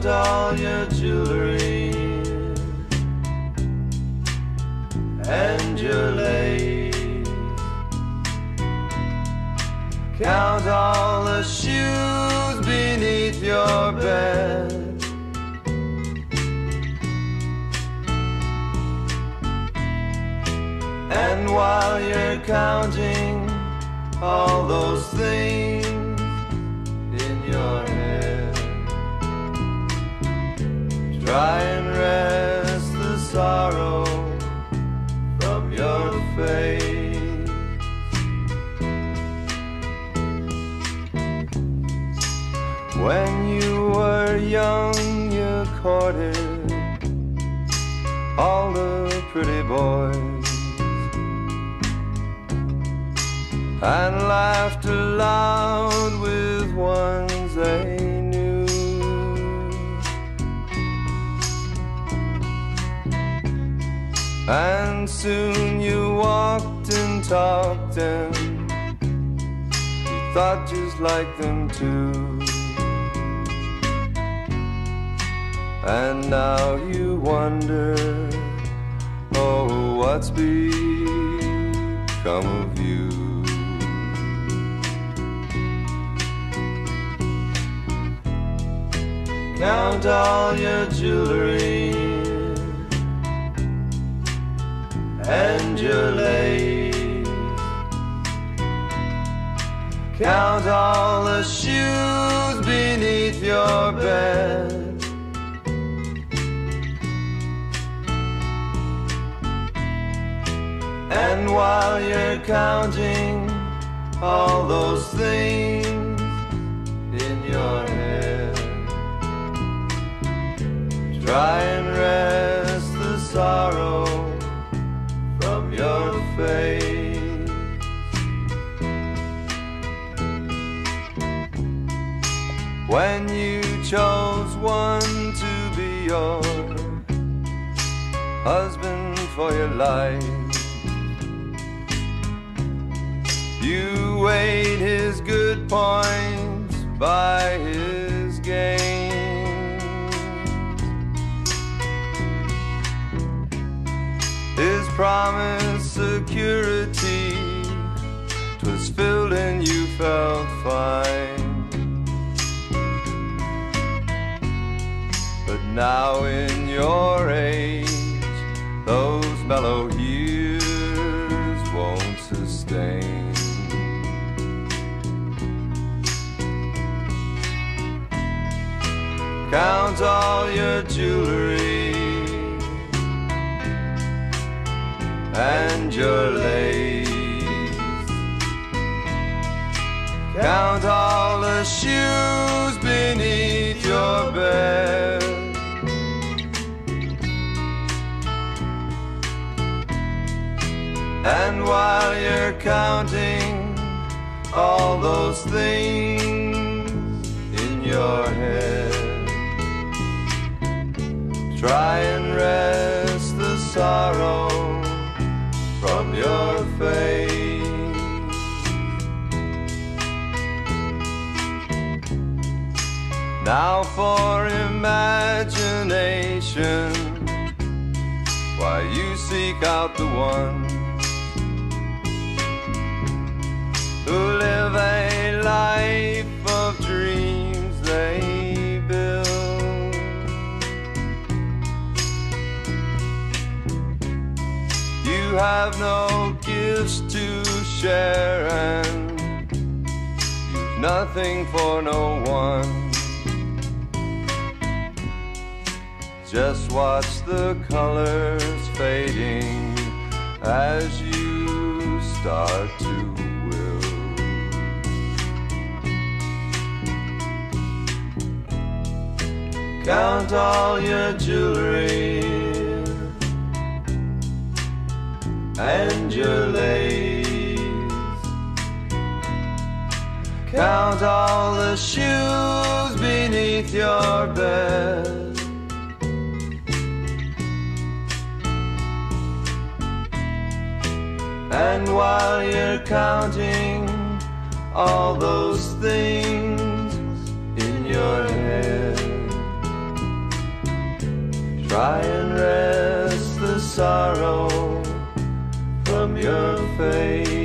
Count all your jewelry and your lace. Count all the shoes beneath your bed. And while you're counting all those things try and rest the sorrow from your face. When you were young, you courted all the pretty boys and laughed aloud And soon you walked and talked and you thought just like them too. And now you wonder, oh, what's become of you? Count all your jewelry Count all the shoes beneath your bed. And while you're counting all those things in your head, try and rest the sorrow you chose one to be your husband for your life. You weighed his good points by his gains. His promised security was filled and you felt fine. But now in your age, those mellow years won't sustain. Count all your jewelry and your lace. Count all the shoes beneath your bed. And while you're counting all those things in your head, try and rest the sorrow from your face. Now for imagination, why you seek out the one who live a life of dreams they build. You have no gifts to share and nothing for no one. Just watch the colors fading as you start to Count all your jewelry and your lace. Count all the shoes beneath your bed. And while you're counting all those things Try and rest the sorrow from your face.